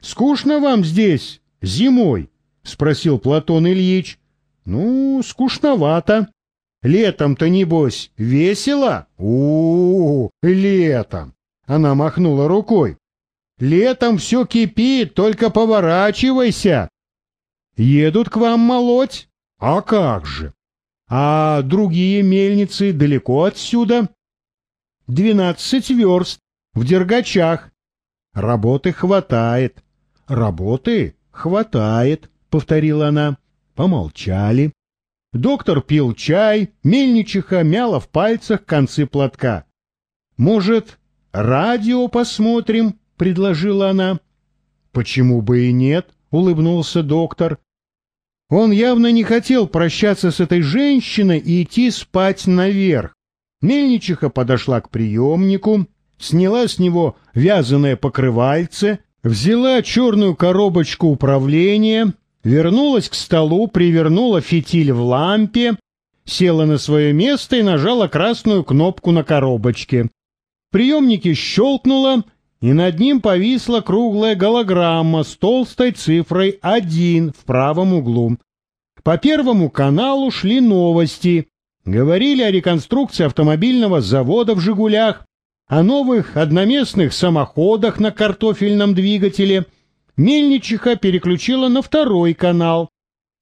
Скучно вам здесь зимой? — спросил Платон Ильич. — Ну, скучновато. Летом-то, небось, весело? у, -у, -у летом! Она махнула рукой. Летом все кипит, только поворачивайся. Едут к вам молоть? А как же? А другие мельницы далеко отсюда? Двенадцать верст, в Дергачах. Работы хватает. Работы хватает, повторила она. Помолчали. Доктор пил чай, мельничиха мяла в пальцах концы платка. «Может, радио посмотрим?» — предложила она. «Почему бы и нет?» — улыбнулся доктор. Он явно не хотел прощаться с этой женщиной и идти спать наверх. Мельничиха подошла к приемнику, сняла с него вязаное покрывальце, взяла черную коробочку управления, вернулась к столу, привернула фитиль в лампе, села на свое место и нажала красную кнопку на коробочке. В приемнике щелкнуло, и над ним повисла круглая голограмма с толстой цифрой 1 в правом углу. По первому каналу шли новости. Говорили о реконструкции автомобильного завода в «Жигулях», о новых одноместных самоходах на картофельном двигателе — Мельничиха переключила на второй канал.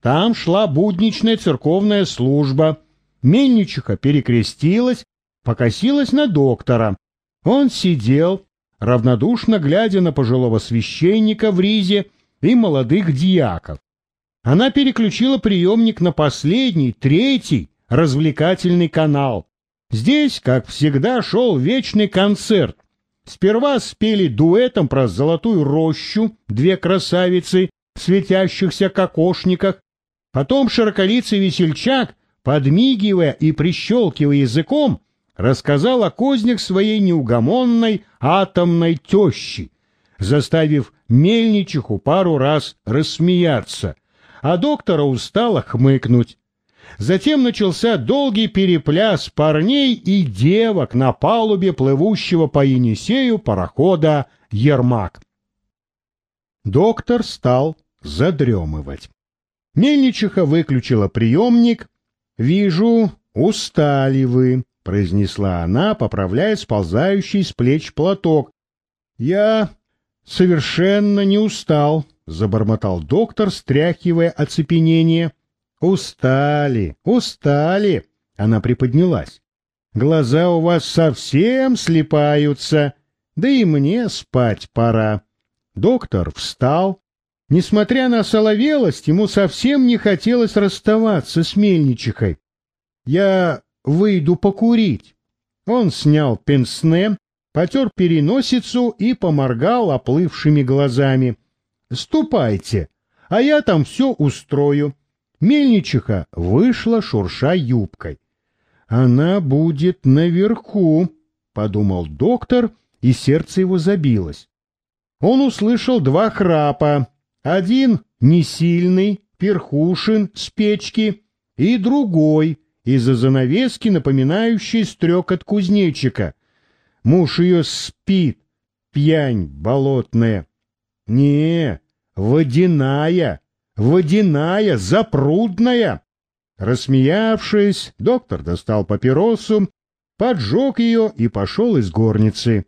Там шла будничная церковная служба. Мельничиха перекрестилась, покосилась на доктора. Он сидел, равнодушно глядя на пожилого священника в ризе и молодых диаков. Она переключила приемник на последний, третий, развлекательный канал. Здесь, как всегда, шел вечный концерт. Сперва спели дуэтом про золотую рощу, две красавицы в светящихся кокошниках, потом широколицый весельчак, подмигивая и прищелкивая языком, рассказал о кознях своей неугомонной атомной тещи, заставив мельничиху пару раз рассмеяться, а доктора устало хмыкнуть. Затем начался долгий перепляс парней и девок на палубе плывущего по Енисею парохода «Ермак». Доктор стал задремывать. Мельничиха выключила приемник. «Вижу, устали вы», — произнесла она, поправляя сползающий с плеч платок. «Я совершенно не устал», — забормотал доктор, стряхивая оцепенение. «Устали, устали!» Она приподнялась. «Глаза у вас совсем слепаются, да и мне спать пора». Доктор встал. Несмотря на соловелость, ему совсем не хотелось расставаться с мельничихой. «Я выйду покурить». Он снял пенсне, потер переносицу и поморгал оплывшими глазами. «Ступайте, а я там все устрою. Мельничиха вышла, шурша юбкой. «Она будет наверху», — подумал доктор, и сердце его забилось. Он услышал два храпа. Один не сильный, перхушин с печки, и другой из-за занавески, напоминающий стрекот кузнечика. Муж ее спит, пьянь болотная. Не, водяная, водяная, запрудная. Рассмеявшись, доктор достал папиросу, поджег ее и пошел из горницы.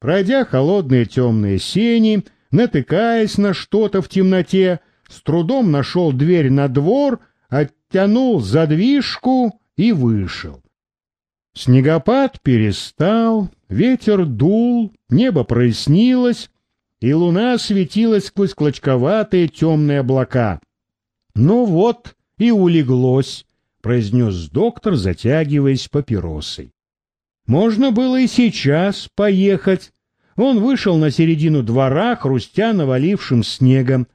Пройдя холодные темные сени, натыкаясь на что-то в темноте, с трудом нашел дверь на двор, оттянул задвижку и вышел. Снегопад перестал, ветер дул, небо прояснилось, и луна светилась сквозь клочковатые темные облака. «Ну вот и улеглось», — произнес доктор, затягиваясь папиросой. «Можно было и сейчас поехать». Он вышел на середину двора, хрустя навалившим снегом.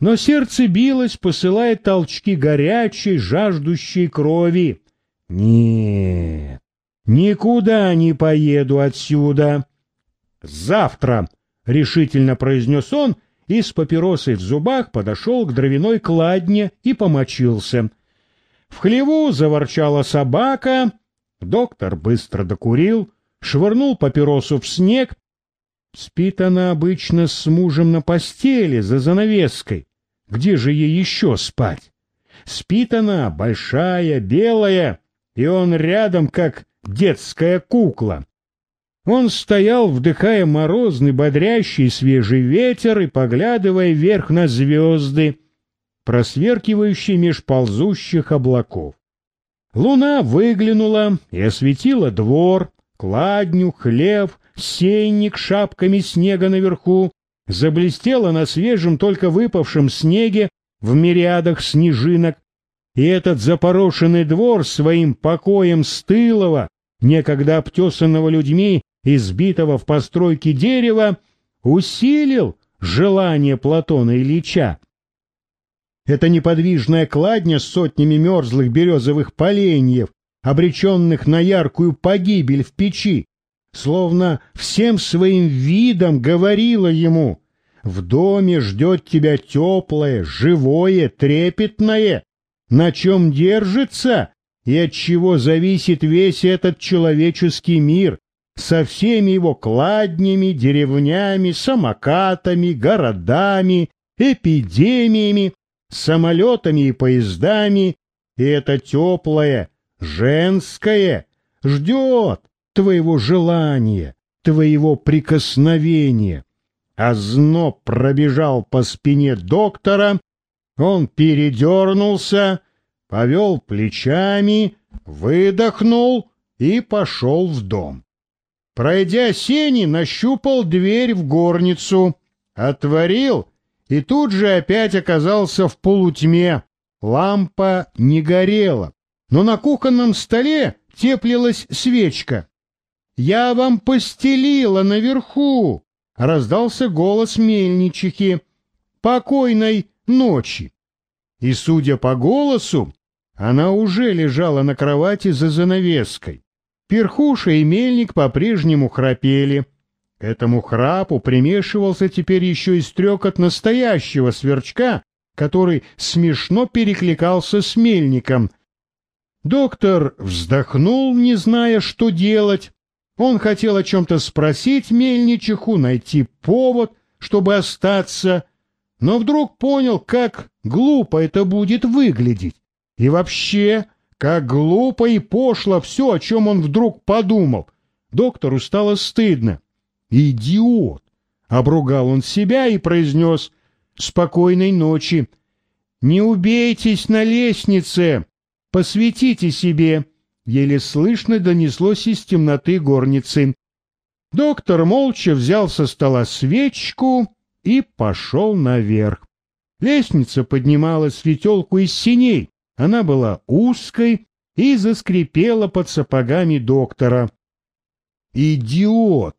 Но сердце билось, посылая толчки горячей, жаждущей крови. «Нет, никуда не поеду отсюда. Завтра!» — решительно произнес он и с папиросой в зубах подошел к дровяной кладне и помочился. В хлеву заворчала собака, доктор быстро докурил, швырнул папиросу в снег, Спит она обычно с мужем на постели за занавеской. Где же ей еще спать? Спит она большая, белая, и он рядом, как детская кукла. Он стоял, вдыхая морозный, бодрящий свежий ветер и поглядывая вверх на звезды, просверкивающие меж ползущих облаков. Луна выглянула и осветила двор, кладню, хлев, сенник шапками снега наверху, заблестела на свежем только выпавшем снеге в мириадах снежинок, и этот запорошенный двор своим покоем стылого, некогда обтесанного людьми, избитого в постройке дерева, усилил желание Платона Ильича. Эта неподвижная кладня с сотнями мерзлых березовых поленьев, обреченных на яркую погибель в печи, словно всем своим видом говорила ему «В доме ждет тебя теплое, живое, трепетное, на чем держится и от чего зависит весь этот человеческий мир, со всеми его кладнями, деревнями, самокатами, городами, эпидемиями, самолетами и поездами, и это теплое, женское, ждет твоего желания, твоего прикосновения. А зноб пробежал по спине доктора, он передернулся, повел плечами, выдохнул и пошел в дом. Пройдя сени, нащупал дверь в горницу, отворил и тут же опять оказался в полутьме. Лампа не горела, но на кухонном столе теплилась свечка. «Я вам постелила наверху!» — раздался голос мельничихи. «Покойной ночи!» И, судя по голосу, она уже лежала на кровати за занавеской. Перхуша и мельник по-прежнему храпели. К этому храпу примешивался теперь еще и стрекот настоящего сверчка, который смешно перекликался с мельником. Доктор вздохнул, не зная, что делать. Он хотел о чем-то спросить мельничиху, найти повод, чтобы остаться, но вдруг понял, как глупо это будет выглядеть. И вообще, как глупо и пошло все, о чем он вдруг подумал. Доктору стало стыдно. «Идиот!» — обругал он себя и произнес «Спокойной ночи! Не убейтесь на лестнице! Посветите себе!» Еле слышно донеслось из темноты горницы. Доктор молча взял со стола свечку и пошел наверх. Лестница поднимала светелку из синей. Она была узкой и заскрипела под сапогами доктора. «Идиот!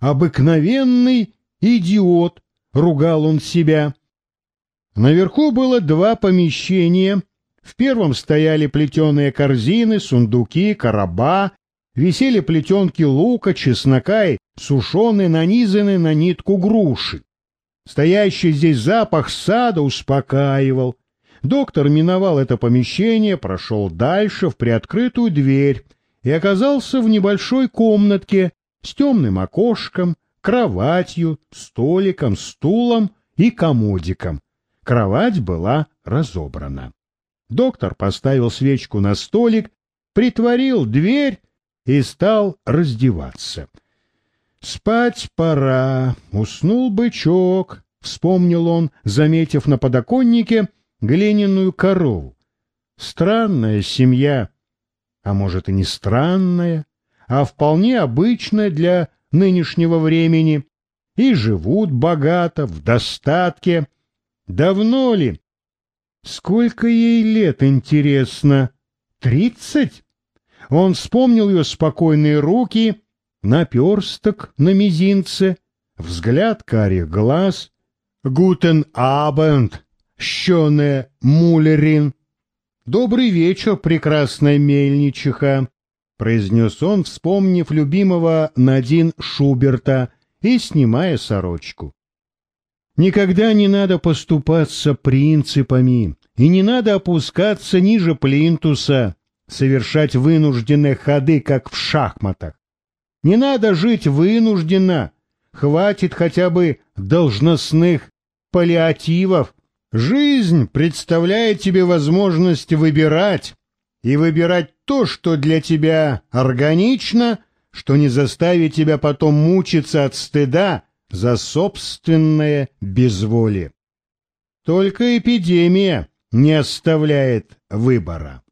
Обыкновенный идиот!» — ругал он себя. Наверху было два помещения. В первом стояли плетеные корзины, сундуки, короба, висели плетенки лука, чеснока и сушеные, нанизанные на нитку груши. Стоящий здесь запах сада успокаивал. Доктор миновал это помещение, прошел дальше в приоткрытую дверь и оказался в небольшой комнатке с темным окошком, кроватью, столиком, стулом и комодиком. Кровать была разобрана. Доктор поставил свечку на столик, притворил дверь и стал раздеваться. «Спать пора, уснул бычок», — вспомнил он, заметив на подоконнике глиняную корову. Странная семья, а может и не странная, а вполне обычная для нынешнего времени, и живут богато, в достатке. Давно ли? Сколько ей лет, интересно? Тридцать? Он вспомнил ее спокойные руки, наперсток на мизинце, взгляд карих глаз. «Гутен абенд!» Щеная мулерин. «Добрый вечер, прекрасная мельничиха», — произнес он, вспомнив любимого Надин Шуберта и снимая сорочку. «Никогда не надо поступаться принципами, и не надо опускаться ниже плинтуса, совершать вынужденные ходы, как в шахматах. Не надо жить вынужденно, хватит хотя бы должностных паллиативов. Жизнь представляет тебе возможность выбирать, и выбирать то, что для тебя органично, что не заставит тебя потом мучиться от стыда за собственное безволие. Только эпидемия не оставляет выбора.